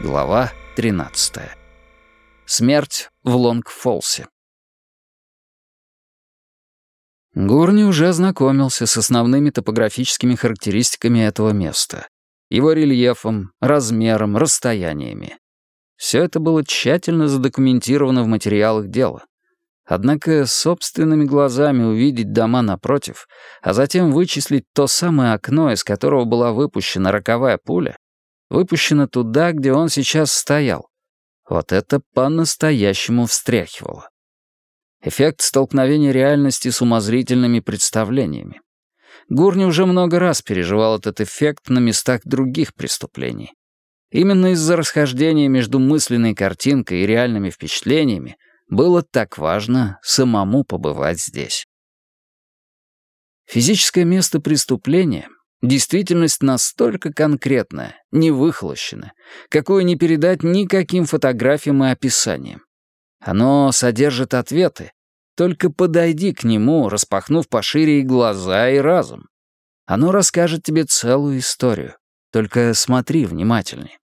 Глава 13. Смерть в Лонг-Фолсе. Гурни уже ознакомился с основными топографическими характеристиками этого места. Его рельефом, размером, расстояниями. Все это было тщательно задокументировано в материалах дела. Однако собственными глазами увидеть дома напротив, а затем вычислить то самое окно, из которого была выпущена роковая пуля, выпущена туда, где он сейчас стоял. Вот это по-настоящему встряхивало. Эффект столкновения реальности с умозрительными представлениями. Гурни уже много раз переживал этот эффект на местах других преступлений. Именно из-за расхождения между мысленной картинкой и реальными впечатлениями было так важно самому побывать здесь. Физическое место преступления — действительность настолько конкретная, невыхолощенная, какую не передать никаким фотографиям и описаниям. Оно содержит ответы. Только подойди к нему, распахнув пошире и глаза, и разум. Оно расскажет тебе целую историю. Только смотри внимательней.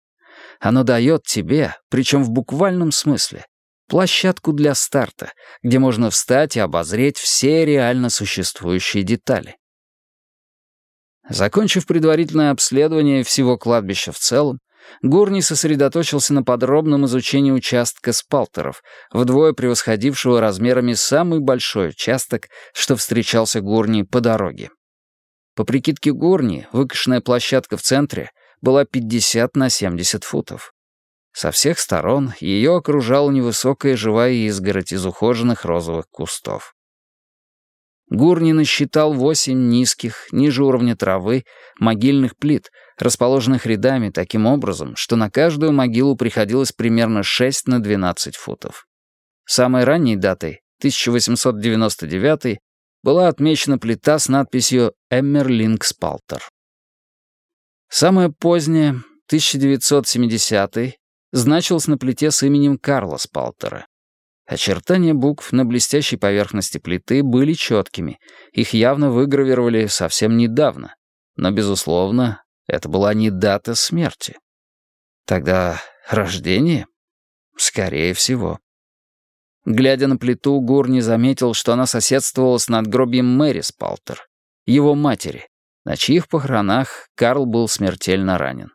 Оно дает тебе, причем в буквальном смысле, площадку для старта, где можно встать и обозреть все реально существующие детали. Закончив предварительное обследование всего кладбища в целом, Гурни сосредоточился на подробном изучении участка спалтеров, вдвое превосходившего размерами самый большой участок, что встречался Гурни по дороге. По прикидке Гурни, выкошенная площадка в центре была 50 на 70 футов. Со всех сторон ее окружала невысокая живая изгородь из ухоженных розовых кустов. Гурни насчитал восемь низких, ниже уровня травы, могильных плит, расположенных рядами таким образом, что на каждую могилу приходилось примерно 6 на 12 футов. Самой ранней датой, 1899 была отмечена плита с надписью «Эммерлинг Спалтер». Самое позднее, 1970-й, значилось на плите с именем Карла Спалтера. Очертания букв на блестящей поверхности плиты были четкими, их явно выгравировали совсем недавно, но, безусловно, это была не дата смерти. Тогда рождение? Скорее всего. Глядя на плиту, Гур не заметил, что она соседствовала с надгробием Мэри Спалтер, его матери, на чьих похоронах Карл был смертельно ранен.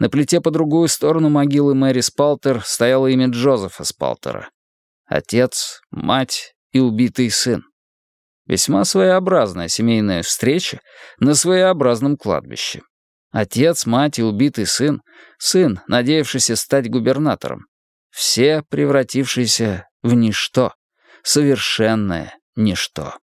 На плите по другую сторону могилы Мэри Спалтер стояло имя Джозефа Спалтера. Отец, мать и убитый сын. Весьма своеобразная семейная встреча на своеобразном кладбище. Отец, мать и убитый сын, сын, надеявшийся стать губернатором. Все превратившиеся в ничто, совершенное ничто.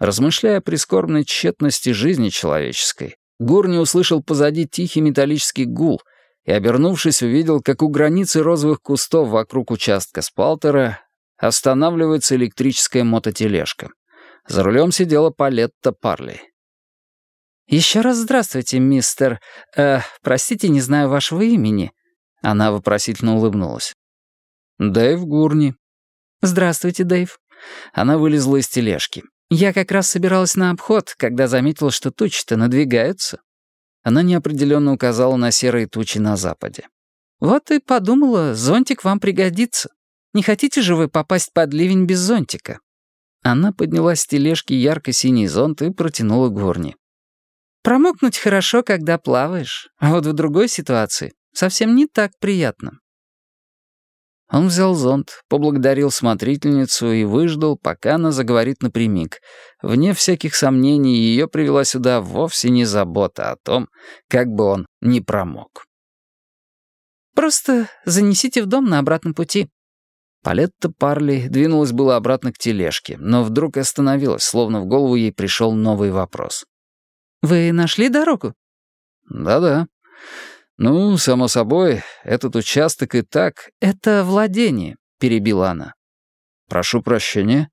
Размышляя о прискорбной тщетности жизни человеческой, Гурни услышал позади тихий металлический гул и, обернувшись, увидел, как у границы розовых кустов вокруг участка спалтера останавливается электрическая мототележка. За рулем сидела Палетта Парли. «Еще раз здравствуйте, мистер... Э, простите, не знаю вашего имени». Она вопросительно улыбнулась. «Дэйв Гурни». «Здравствуйте, Дэйв». Она вылезла из тележки. Я как раз собиралась на обход, когда заметила, что тучи-то надвигаются. Она неопределенно указала на серые тучи на западе. Вот и подумала, зонтик вам пригодится. Не хотите же вы попасть под ливень без зонтика? Она подняла с тележки ярко-синий зонт и протянула горни. Промокнуть хорошо, когда плаваешь, а вот в другой ситуации совсем не так приятно. Он взял зонт, поблагодарил смотрительницу и выждал, пока она заговорит напрямик. Вне всяких сомнений, ее привела сюда вовсе не забота о том, как бы он не промок. «Просто занесите в дом на обратном пути». Палетта Парли двинулась было обратно к тележке, но вдруг остановилась, словно в голову ей пришел новый вопрос. «Вы нашли дорогу?» «Да-да. «Ну, само собой, этот участок и так...» «Это владение», — перебила она. «Прошу прощения».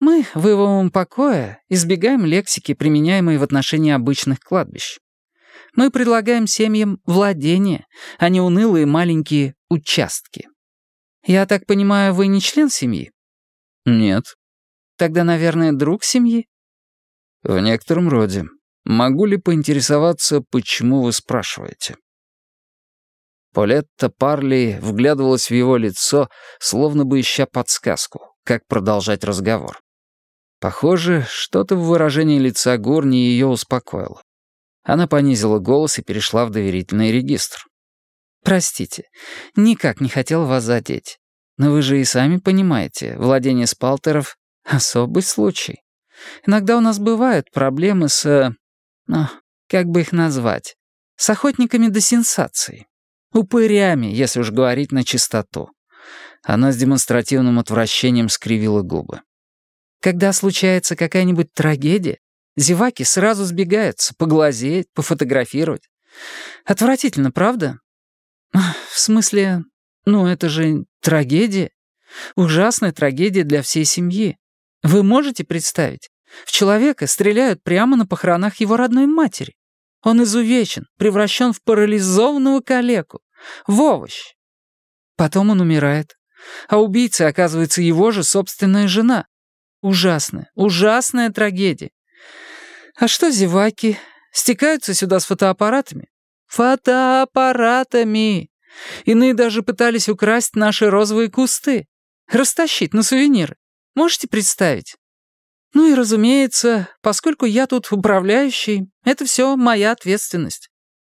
«Мы в его покое избегаем лексики, применяемой в отношении обычных кладбищ. Мы предлагаем семьям владение, а не унылые маленькие участки. Я так понимаю, вы не член семьи?» «Нет». «Тогда, наверное, друг семьи?» «В некотором роде. Могу ли поинтересоваться, почему вы спрашиваете?» Полетта Парли вглядывалась в его лицо, словно бы ища подсказку, как продолжать разговор. Похоже, что-то в выражении лица Гурни ее успокоило. Она понизила голос и перешла в доверительный регистр. «Простите, никак не хотел вас задеть. Но вы же и сами понимаете, владение спалтеров — особый случай. Иногда у нас бывают проблемы с... Ну, как бы их назвать? С охотниками до сенсаций. Упырями, если уж говорить на чистоту. Она с демонстративным отвращением скривила губы. Когда случается какая-нибудь трагедия, зеваки сразу сбегаются, поглазеть, пофотографировать. Отвратительно, правда? В смысле, ну это же трагедия. Ужасная трагедия для всей семьи. Вы можете представить? В человека стреляют прямо на похоронах его родной матери. Он изувечен, превращен в парализованного калеку, в овощ. Потом он умирает. А убийцей оказывается его же собственная жена. Ужасная, ужасная трагедия. А что зеваки? Стекаются сюда с фотоаппаратами? Фотоаппаратами! Иные даже пытались украсть наши розовые кусты. Растащить на сувениры. Можете представить? Ну и, разумеется, поскольку я тут управляющий, это все моя ответственность.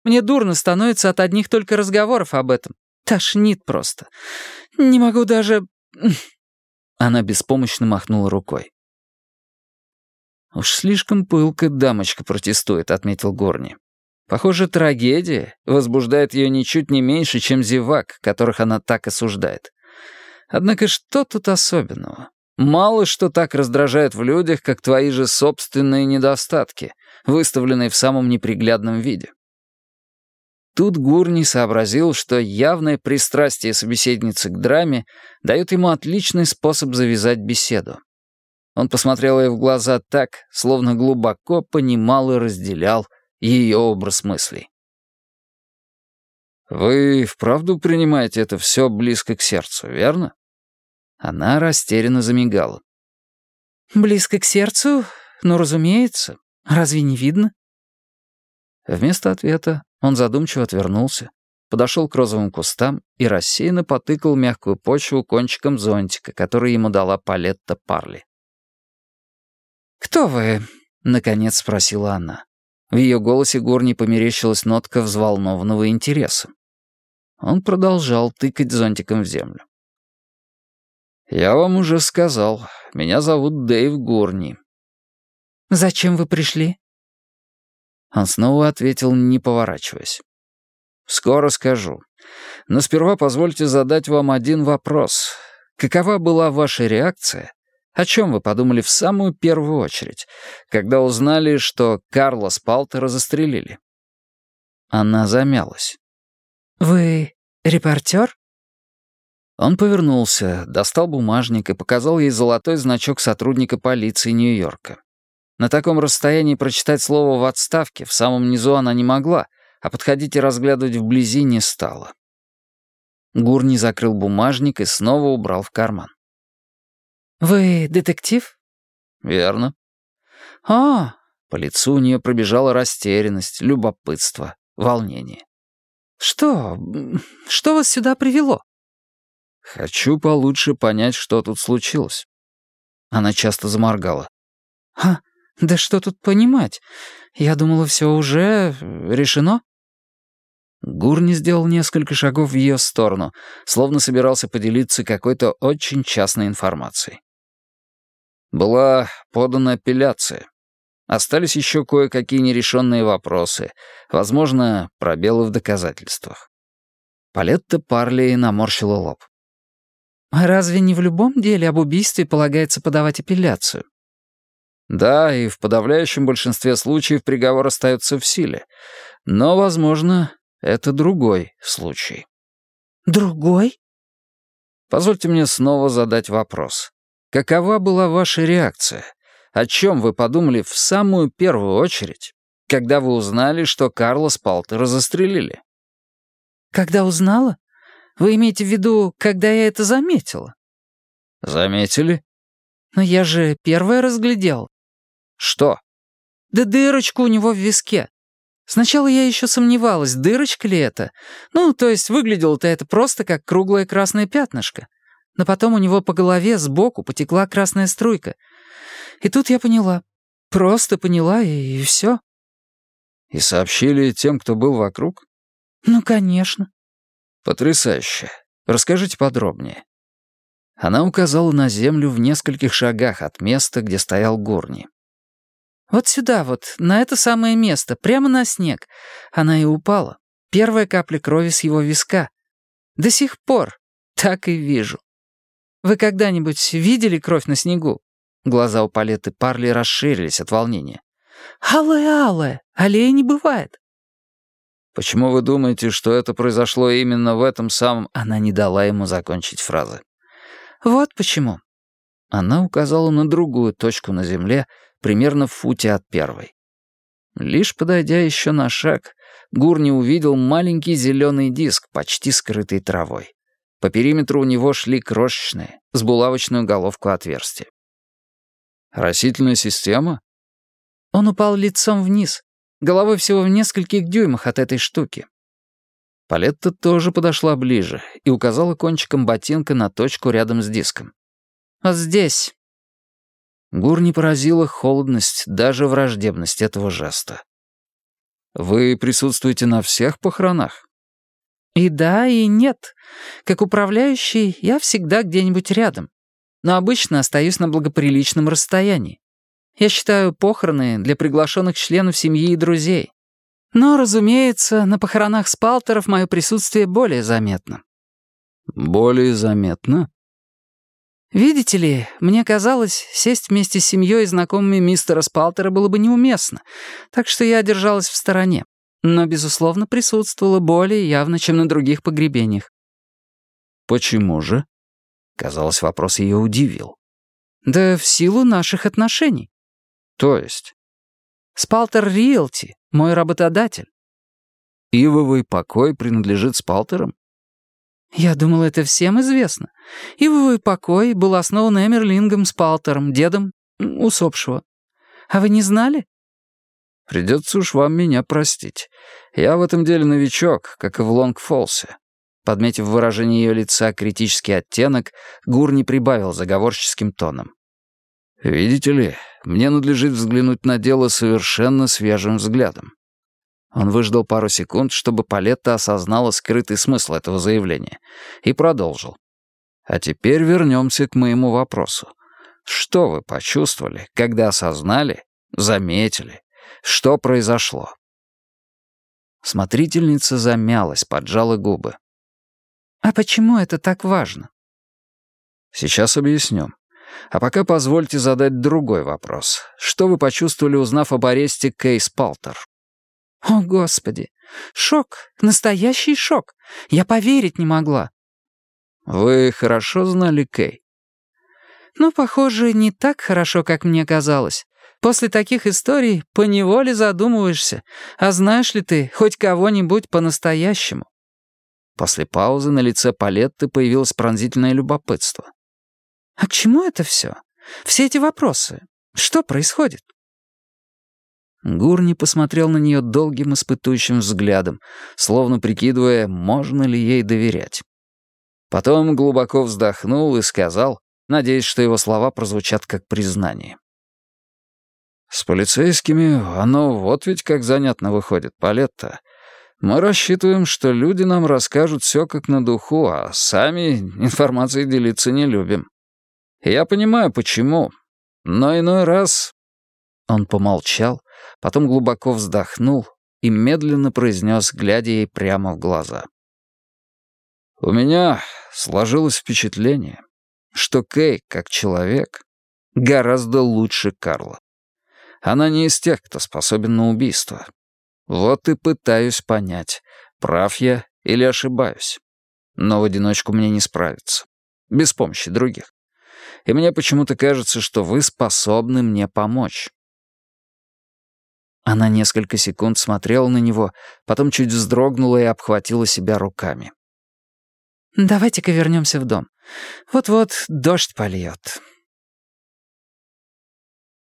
Мне дурно становится от одних только разговоров об этом. Тошнит просто. Не могу даже... Она беспомощно махнула рукой. «Уж слишком пылко дамочка протестует», — отметил Горни. «Похоже, трагедия возбуждает ее ничуть не меньше, чем зевак, которых она так осуждает. Однако что тут особенного? Мало что так раздражает в людях, как твои же собственные недостатки, выставленные в самом неприглядном виде». Тут Гурни сообразил, что явное пристрастие собеседницы к драме дает ему отличный способ завязать беседу. Он посмотрел ей в глаза так, словно глубоко понимал и разделял ее образ мыслей. «Вы вправду принимаете это все близко к сердцу, верно?» Она растерянно замигала. «Близко к сердцу? Ну, разумеется. Разве не видно?» Вместо ответа он задумчиво отвернулся, подошел к розовым кустам и рассеянно потыкал мягкую почву кончиком зонтика, который ему дала Палетта Парли. «Кто вы?» — наконец спросила она. В ее голосе Горни померещилась нотка взволнованного интереса. Он продолжал тыкать зонтиком в землю. «Я вам уже сказал. Меня зовут Дэйв Горни». «Зачем вы пришли?» Он снова ответил, не поворачиваясь. «Скоро скажу. Но сперва позвольте задать вам один вопрос. Какова была ваша реакция? О чем вы подумали в самую первую очередь, когда узнали, что Карла Спалтера застрелили?» Она замялась. «Вы репортер?» Он повернулся, достал бумажник и показал ей золотой значок сотрудника полиции Нью-Йорка. На таком расстоянии прочитать слово «в отставке» в самом низу она не могла, а подходить и разглядывать вблизи не стала. Гурни закрыл бумажник и снова убрал в карман. «Вы детектив?» «Верно». «А, по лицу у нее пробежала растерянность, любопытство, волнение. «Что? Что вас сюда привело?» «Хочу получше понять, что тут случилось». Она часто заморгала. «А, «Да что тут понимать? Я думала, все уже решено». Гурни сделал несколько шагов в ее сторону, словно собирался поделиться какой-то очень частной информацией. Была подана апелляция. Остались еще кое-какие нерешенные вопросы, возможно, пробелы в доказательствах. Палетта Парли наморщила лоб. «А разве не в любом деле об убийстве полагается подавать апелляцию? Да, и в подавляющем большинстве случаев приговор остается в силе. Но, возможно, это другой случай. Другой? Позвольте мне снова задать вопрос. Какова была ваша реакция? О чем вы подумали в самую первую очередь, когда вы узнали, что Карлос Палтера застрелили? Когда узнала? Вы имеете в виду, когда я это заметила? Заметили? Но я же первая разглядел. Что? Да дырочку у него в виске. Сначала я еще сомневалась, дырочка ли это. Ну, то есть выглядело-то это просто как круглое красное пятнышко. Но потом у него по голове сбоку потекла красная струйка. И тут я поняла. Просто поняла, и, и все. И сообщили тем, кто был вокруг? Ну, конечно. Потрясающе. Расскажите подробнее. Она указала на землю в нескольких шагах от места, где стоял Горни. «Вот сюда вот, на это самое место, прямо на снег. Она и упала. Первая капля крови с его виска. До сих пор так и вижу. Вы когда-нибудь видели кровь на снегу?» Глаза у Палеты Парли расширились от волнения. «Алая-алая, аллея не бывает». «Почему вы думаете, что это произошло именно в этом самом...» Она не дала ему закончить фразы. «Вот почему». Она указала на другую точку на земле, примерно в футе от первой. Лишь подойдя еще на шаг, Гурни увидел маленький зеленый диск, почти скрытый травой. По периметру у него шли крошечные, с булавочную головку отверстия. «Растительная система?» Он упал лицом вниз, головой всего в нескольких дюймах от этой штуки. Палетта тоже подошла ближе и указала кончиком ботинка на точку рядом с диском. «Вот здесь». Гур не поразила холодность, даже враждебность этого жеста. «Вы присутствуете на всех похоронах?» «И да, и нет. Как управляющий, я всегда где-нибудь рядом. Но обычно остаюсь на благоприличном расстоянии. Я считаю похороны для приглашенных членов семьи и друзей. Но, разумеется, на похоронах Спалтеров мое присутствие более заметно. Более заметно? Видите ли, мне казалось, сесть вместе с семьей и знакомыми мистера Спалтера было бы неуместно, так что я держалась в стороне, но, безусловно, присутствовала более явно, чем на других погребениях. Почему же? Казалось, вопрос ее удивил. Да в силу наших отношений. То есть? Спалтер Риэлти, мой работодатель. Ивовый покой принадлежит Спалтерам? Я думал, это всем известно. Ивовый покой был основан Эмерлингом Спалтером, дедом усопшего. А вы не знали? Придется уж вам меня простить. Я в этом деле новичок, как и в Лонг-Фолсе. Подметив выражение ее лица критический оттенок, Гур не прибавил заговорческим тоном. «Видите ли, мне надлежит взглянуть на дело совершенно свежим взглядом». Он выждал пару секунд, чтобы Палетта осознала скрытый смысл этого заявления, и продолжил. «А теперь вернемся к моему вопросу. Что вы почувствовали, когда осознали, заметили, что произошло?» Смотрительница замялась, поджала губы. «А почему это так важно?» «Сейчас объясню. А пока позвольте задать другой вопрос. Что вы почувствовали, узнав об аресте Кейс Палтер?» «О, Господи! Шок! Настоящий шок! Я поверить не могла!» «Вы хорошо знали Кей?» «Ну, похоже, не так хорошо, как мне казалось. После таких историй поневоле задумываешься, а знаешь ли ты хоть кого-нибудь по-настоящему?» После паузы на лице Палетты появилось пронзительное любопытство. «А к чему это все? Все эти вопросы? Что происходит?» Гурни посмотрел на нее долгим испытующим взглядом, словно прикидывая, можно ли ей доверять. Потом глубоко вздохнул и сказал, надеясь, что его слова прозвучат как признание. «С полицейскими оно вот ведь как занятно выходит, Палетта. Мы рассчитываем, что люди нам расскажут все как на духу, а сами информацией делиться не любим. Я понимаю, почему, но иной раз...» Он помолчал, потом глубоко вздохнул и медленно произнес, глядя ей прямо в глаза. «У меня сложилось впечатление, что Кей, как человек, гораздо лучше Карла. Она не из тех, кто способен на убийство. Вот и пытаюсь понять, прав я или ошибаюсь. Но в одиночку мне не справиться. Без помощи других. И мне почему-то кажется, что вы способны мне помочь». Она несколько секунд смотрела на него, потом чуть вздрогнула и обхватила себя руками. «Давайте-ка вернемся в дом. Вот-вот дождь польет.